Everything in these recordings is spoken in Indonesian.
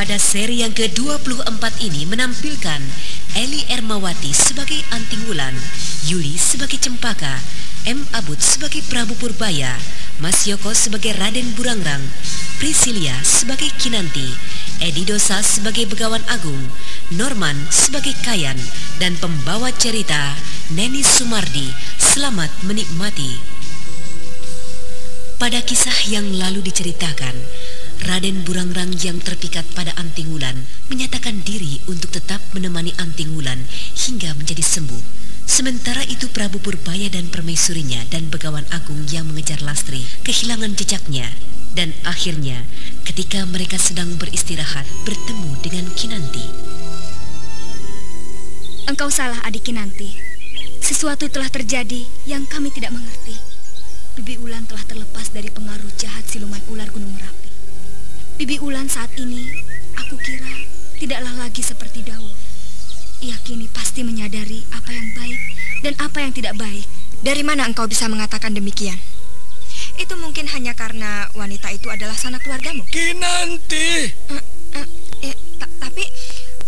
Pada seri yang ke-24 ini menampilkan Eli Ermawati sebagai Anting Wulan, Yuli sebagai Cempaka, M. Abud sebagai Prabu Purbaya, Mas Yoko sebagai Raden Burangrang, Priscilia sebagai Kinanti, Edi Dosa sebagai Begawan Agung, Norman sebagai Kayan, dan pembawa cerita Neni Sumardi. Selamat menikmati. Pada kisah yang lalu diceritakan, Raden Burangrang yang terpikat pada Anting Wulan menyatakan diri untuk tetap menemani Anting Wulan hingga menjadi sembuh. Sementara itu Prabu Purbaya dan permaisurinya dan Begawan Agung yang mengejar Lastri kehilangan jejaknya dan akhirnya ketika mereka sedang beristirahat bertemu dengan Kinanti. Engkau salah adik Kinanti. Sesuatu telah terjadi yang kami tidak mengerti. Bibi Ulan telah terlepas dari pengaruh jahat siluman ular Gunung Merapi. Bibi Ulan saat ini, aku kira tidaklah lagi seperti dahulu. Ia kini pasti menyadari apa yang baik dan apa yang tidak baik. Dari mana engkau bisa mengatakan demikian? Itu mungkin hanya karena wanita itu adalah sanak keluargamu. Kinanti. Uh, uh, eh, tapi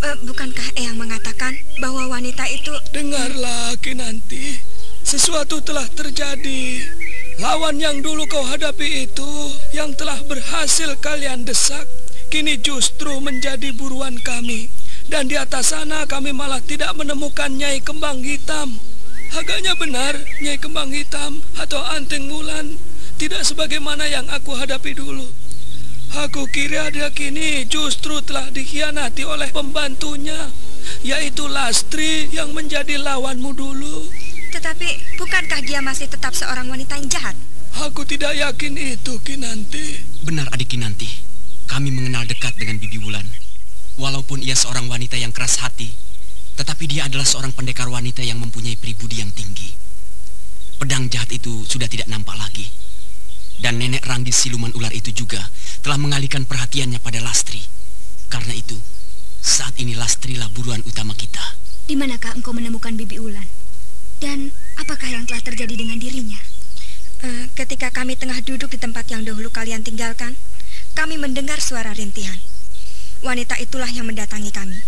uh, bukankah Eyang mengatakan bahwa wanita itu... Dengarlah, Kinanti. Sesuatu telah terjadi. Lawan yang dulu kau hadapi itu, yang telah berhasil kalian desak, kini justru menjadi buruan kami. Dan di atas sana kami malah tidak menemukan Nyai Kembang Hitam. Agaknya benar, Nyai Kembang Hitam atau Anting Mulan tidak sebagaimana yang aku hadapi dulu. Aku kira dia kini justru telah dikhianati oleh pembantunya, yaitu Lastri yang menjadi lawanmu dulu. Tetapi bukankah dia masih tetap seorang wanita yang jahat? Aku tidak yakin itu, Kinanti. Benar, adik Kinanti. Kami mengenal dekat dengan Bibi Wulan. Walaupun ia seorang wanita yang keras hati, tetapi dia adalah seorang pendekar wanita yang mempunyai pribudi yang tinggi. Pedang jahat itu sudah tidak nampak lagi. Dan nenek Ranggis siluman ular itu juga telah mengalihkan perhatiannya pada Lastri. Karena itu, saat ini Lastri lah buruan utama kita. Di manakah engkau menemukan Bibi Ulan? Dan apakah yang telah terjadi dengan dirinya? Uh, ketika kami tengah duduk di tempat yang dahulu kalian tinggalkan, kami mendengar suara rintihan. Wanita itulah yang mendatangi kami.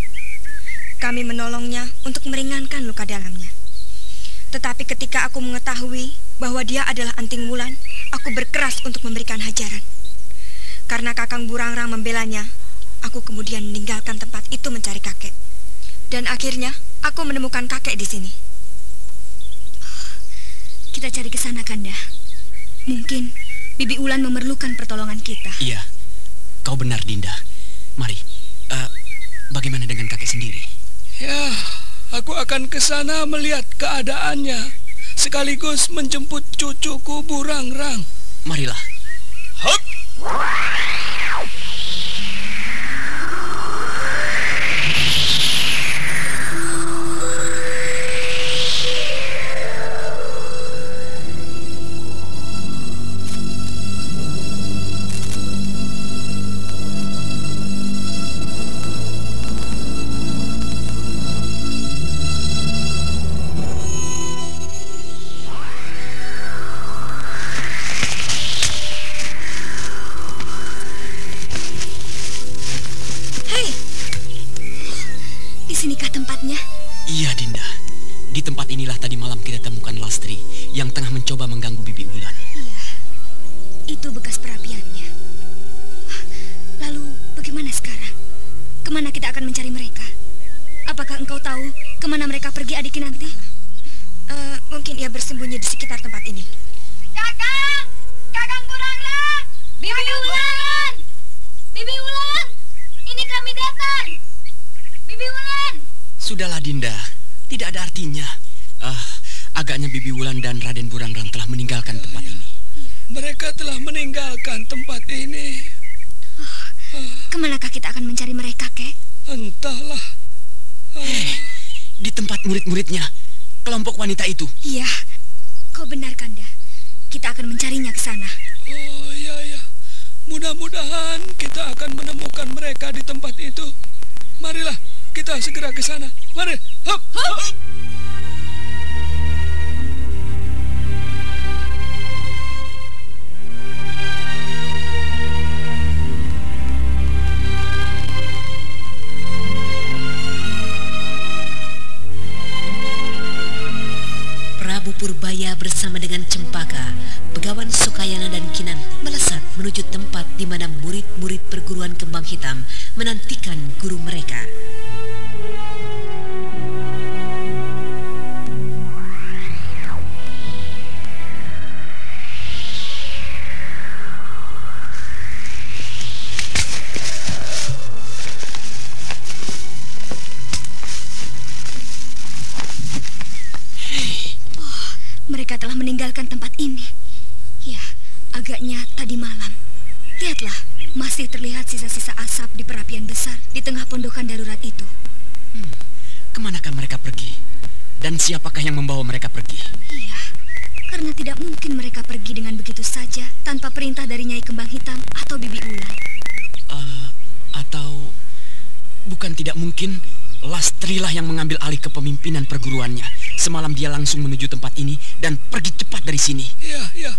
Kami menolongnya untuk meringankan luka dalamnya. Tetapi ketika aku mengetahui bahwa dia adalah anting wulan, aku berkeras untuk memberikan hajaran. Karena Kakang Burangrang membelanya, aku kemudian meninggalkan tempat itu mencari kakek. Dan akhirnya, aku menemukan kakek di sini. Kita cari ke sana, Kanda. Mungkin Bibi Ulan memerlukan pertolongan kita. Iya, kau benar, Dinda. Mari, uh, bagaimana dengan kakek sendiri? Ya, aku akan ke sana melihat keadaannya, sekaligus menjemput cucuku Burang-rang. Marilah. Hup! Bersembunyi di sekitar tempat ini. Kakang! Kakang Buranglah! Bibi Ulan! Bibi Ulan! Ini kami datang! Bibi Ulan! Sudahlah Dinda, tidak ada artinya. Uh, agaknya Bibi Wulan dan Raden Burangrang telah meninggalkan tempat ini. Mereka telah meninggalkan tempat ini. Oh, ke manakah kita akan mencari mereka, Kek? Entahlah. Eh, di tempat murid-muridnya, kelompok wanita itu. Iya, kau benar Kanda. Kita akan mencarinya ke sana. Oh iya iya. Mudah-mudahan kita akan menemukan mereka di tempat itu. Marilah kita segera ke sana. Mari. Hop, hop. Purbaya bersama dengan Cempaka, Begawan Sukayana dan Kinanti melesat menuju tempat di mana murid-murid perguruan kembang hitam menantikan guru mereka. Siapakah yang membawa mereka pergi? Iya, karena tidak mungkin mereka pergi dengan begitu saja tanpa perintah dari Nyai Kembang Hitam atau Bibi Ulan. Uh, atau bukan tidak mungkin Lastrilah yang mengambil alih kepemimpinan perguruannya. Semalam dia langsung menuju tempat ini dan pergi cepat dari sini. Iya, iya.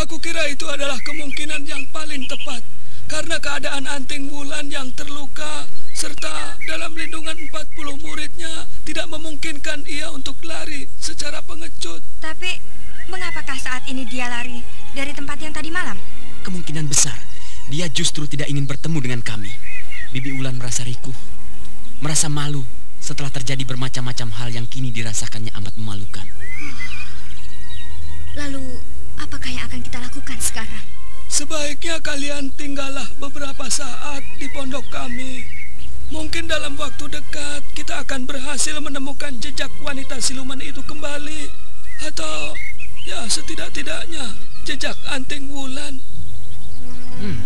Aku kira itu adalah kemungkinan yang paling tepat. Karena keadaan Anting Wulan yang terluka serta dalam lindungan 40 muridnya tidak memungkinkan ia untuk lari secara pengecut. Tapi mengapakah saat ini dia lari dari tempat yang tadi malam? Kemungkinan besar dia justru tidak ingin bertemu dengan kami. Bibi Ulan merasa rikuh merasa malu setelah terjadi bermacam-macam hal yang kini dirasakannya amat memalukan. Lalu, apakah yang akan kita lakukan sekarang? Sebaiknya kalian tinggallah beberapa saat di pondok kami. Mungkin dalam waktu dekat kita akan berhasil menemukan jejak wanita siluman itu kembali. Atau ya setidak-tidaknya jejak anting wulan. Hmm,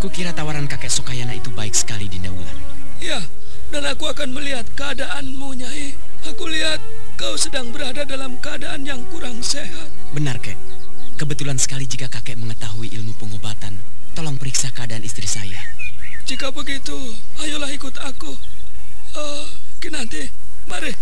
kukira tawaran kakek Sukayana itu baik sekali, Dinda Wulan. Ya, dan aku akan melihat keadaanmu, Nyai. Aku lihat kau sedang berada dalam keadaan yang kurang sehat. Benar, Kek. Kebetulan sekali jika kakek mengetahui ilmu pengobatan. Tolong periksa keadaan istri saya. Jika begitu, ayolah ikut aku. Uh, Kinanti, mari.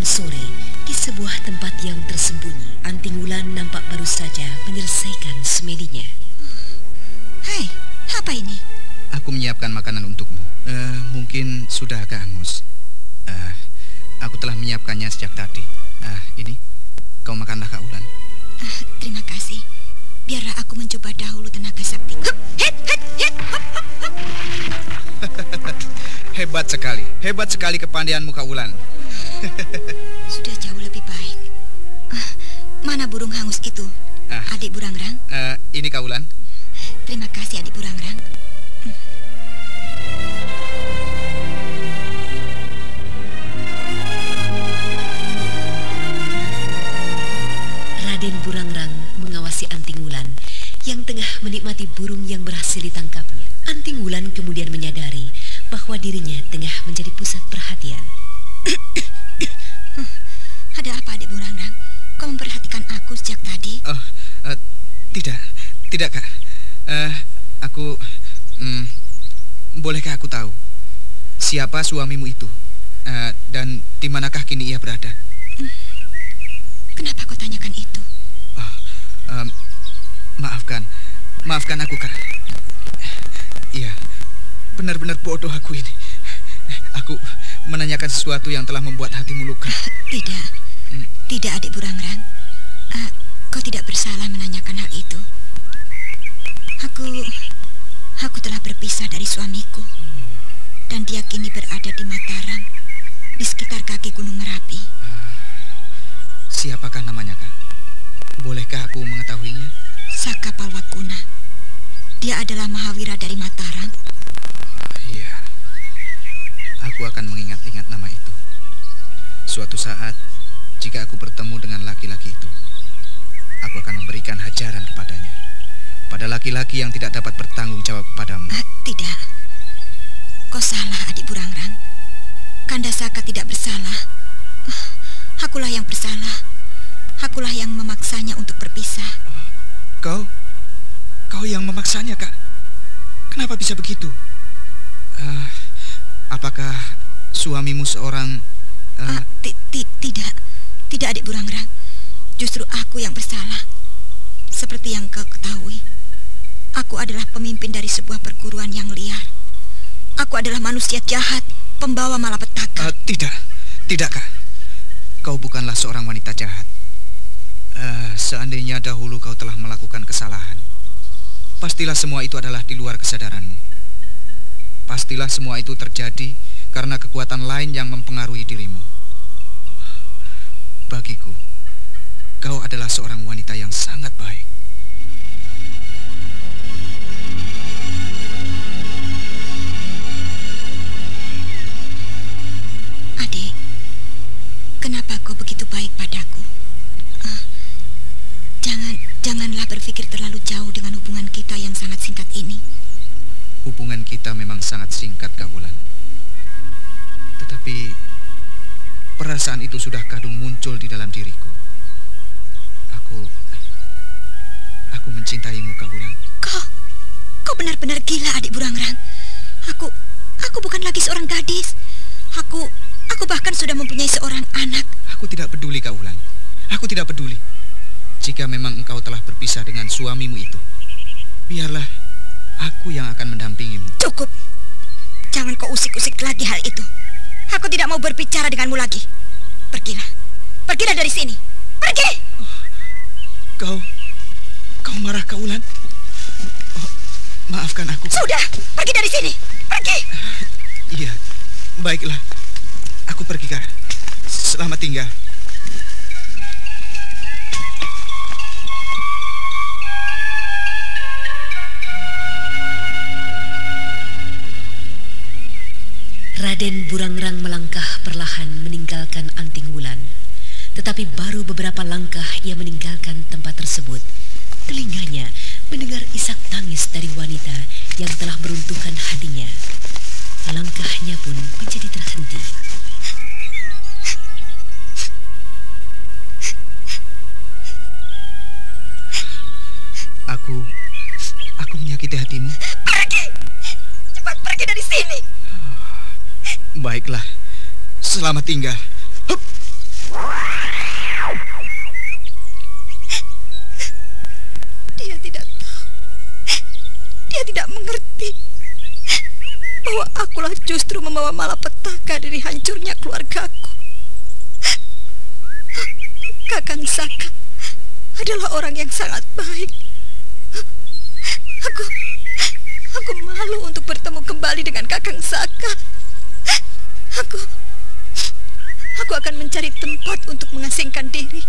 sore, di sebuah tempat yang tersembunyi, Anting Wulan nampak baru saja menyelesaikan semedinya. Apa ini? Aku menyiapkan makanan untukmu. Uh, mungkin sudah agak hangus. Uh, aku telah menyiapkannya sejak tadi. Uh, ini, kau makanlah Kak Ulan. Uh, terima kasih. Biarlah aku mencoba dahulu tenaga sakti. Hebat sekali, hebat sekali kepandaianmu Kak Ulan. Sudah jauh lebih baik. Uh, mana burung hangus itu? Uh, adik Burangrang? Uh, ini Kaulan. Terima kasih adik Burangrang. Raden Burangrang mengawasi Anting Wulan yang tengah menikmati burung yang berhasil ditangkapnya. Anting Wulan kemudian menyadari bahwa dirinya tengah menjadi pusat perhatian. Ada apa, Adik Burangrang? Kau memperhatikan aku sejak tadi? Oh, uh, tidak. Tidak, Kak. Uh, aku... Um, bolehkah aku tahu siapa suamimu itu? Uh, dan di manakah kini ia berada? Kenapa kau tanyakan itu? Oh, um, maafkan, maafkan aku kak. Iya, benar-benar bodoh aku ini. Aku menanyakan sesuatu yang telah membuat hatimu luka. Tidak, Hmm. tidak adik Burangrang. Ah, kau tidak bersalah menanyakan hal itu. Aku, aku telah berpisah dari suamiku. Dan dia kini berada di Mataram, di sekitar kaki Gunung Merapi. Siapakah namanya kak? Bolehkah aku mengetahuinya? Saka Palwakuna. Dia adalah Mahawira dari Mataram. Iya. Aku akan mengingat-ingat nama itu. Suatu saat, jika aku bertemu dengan laki-laki itu, aku akan memberikan hajaran kepadanya. Pada laki-laki yang tidak dapat bertanggung jawab padamu. Ah, tidak. Kau salah, adik Burangrang. Kanda Saka tidak bersalah. Ah, Akulah yang bersalah. Akulah yang memaksanya untuk berpisah. Kau? Kau yang memaksanya, Kak? Kenapa bisa begitu? Eh, apakah suamimu seorang... ti- ti- tidak, tidak adik Burangrang. Justru aku yang bersalah. Seperti yang kau ketahui, aku adalah pemimpin dari sebuah perguruan yang liar. Aku adalah manusia jahat, pembawa malapetaka. eh, tidak, tidak, Kak. Kau bukanlah seorang wanita jahat. Eh, seandainya dahulu kau telah melakukan kesalahan, pastilah semua itu adalah di luar kesadaranmu. Pastilah semua itu terjadi karena kekuatan lain yang mempengaruhi dirimu. Bagiku, kau adalah seorang wanita yang sangat baik. Kenapa kau begitu baik padaku? Ah, jangan, janganlah berpikir terlalu jauh dengan hubungan kita yang sangat singkat ini. Hubungan kita memang sangat singkat, Kak Wulan. Tetapi perasaan itu sudah kadung muncul di dalam diriku. Aku aku mencintaimu, Kak Wulan. Kau, kau benar-benar gila, adik Burangrang. Aku, aku bukan lagi seorang gadis. Aku, aku bahkan sudah mempunyai seorang anak. Aku tidak peduli, Kak Wulan. Aku tidak peduli. Jika memang engkau telah berpisah dengan suamimu itu, biarlah aku yang akan mendampingimu. Cukup. Jangan kau usik-usik lagi hal itu. Aku tidak mau berbicara denganmu lagi. Pergilah. Pergilah dari sini. Pergi! Kau, kau marah, Kak Wulan? Oh, maafkan aku. Sudah, pergi dari sini. Pergi! Iya, baiklah. Aku pergi, Kak. Selamat tinggal. Raden Burangrang melangkah perlahan meninggalkan Anting Wulan. Tetapi baru beberapa langkah ia meninggalkan tempat tersebut. Telinganya mendengar isak tangis dari wanita yang telah meruntuhkan hatinya. Langkahnya pun menjadi terhenti. Selamat tinggal. Dia tidak tahu. Dia tidak mengerti bahwa akulah justru membawa malapetaka dari hancurnya keluargaku. Kakang Saka adalah orang yang sangat baik. Aku aku malu untuk bertemu kembali dengan Kakang Saka. Aku aku akan mencari tempat untuk mengasingkan diri.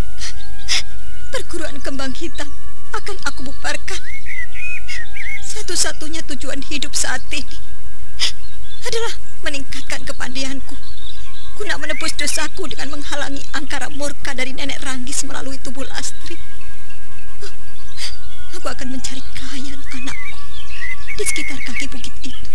Perguruan kembang hitam akan aku bubarkan. Satu-satunya tujuan hidup saat ini adalah meningkatkan kepandaianku guna menebus dosaku dengan menghalangi angkara murka dari nenek Ranggis melalui tubuh Lastri. Aku akan mencari kayan anakku di sekitar kaki bukit itu.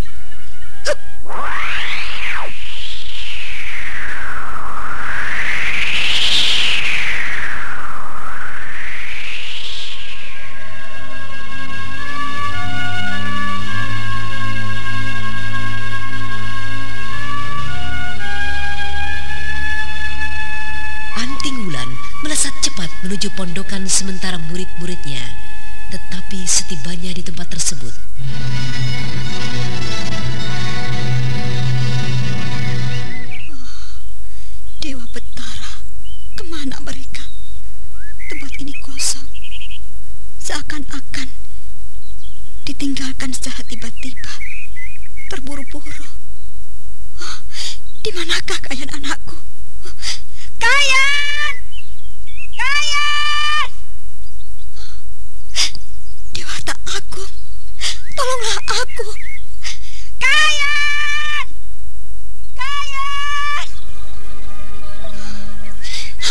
Menuju pondokan sementara murid-muridnya. Tetapi setibanya di tempat tersebut,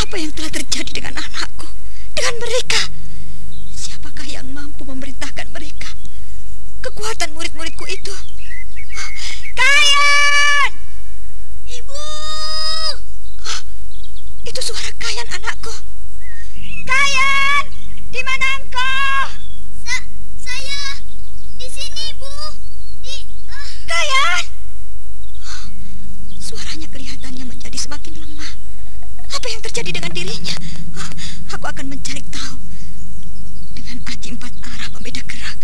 Apa yang telah terjadi dengan anakku? Dengan mereka? Siapakah yang mampu memerintahkan mereka? Kekuatan murid-muridku itu. Kayan! Ibu! Itu suara Kayan anakku. Kayan! Di mana engkau? saya di sini, Bu. Di Kayan! Suaranya kelihatannya menjadi semakin lemah. Apa yang terjadi dengan dirinya? Oh, aku akan mencari tahu. Dengan aji empat arah pembeda gerak.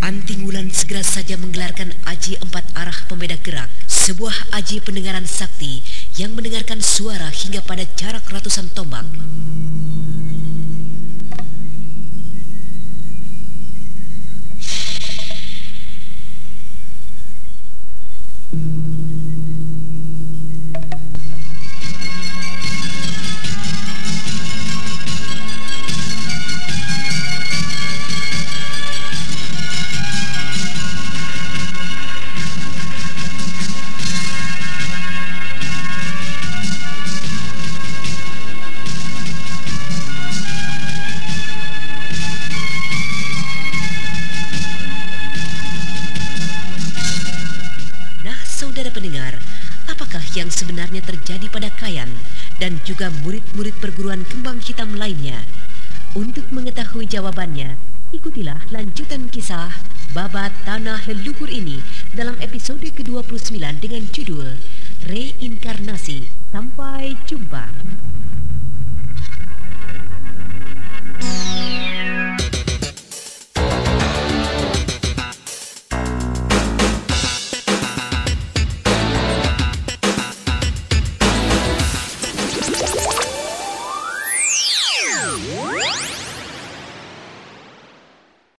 Anting Wulan segera saja menggelarkan aji empat arah pembeda gerak, sebuah aji pendengaran sakti yang mendengarkan suara hingga pada jarak ratusan tombak. Dan juga murid-murid perguruan kembang hitam lainnya? Untuk mengetahui jawabannya, ikutilah lanjutan kisah Babat Tanah Leluhur ini dalam episode ke-29 dengan judul Reinkarnasi. Sampai jumpa.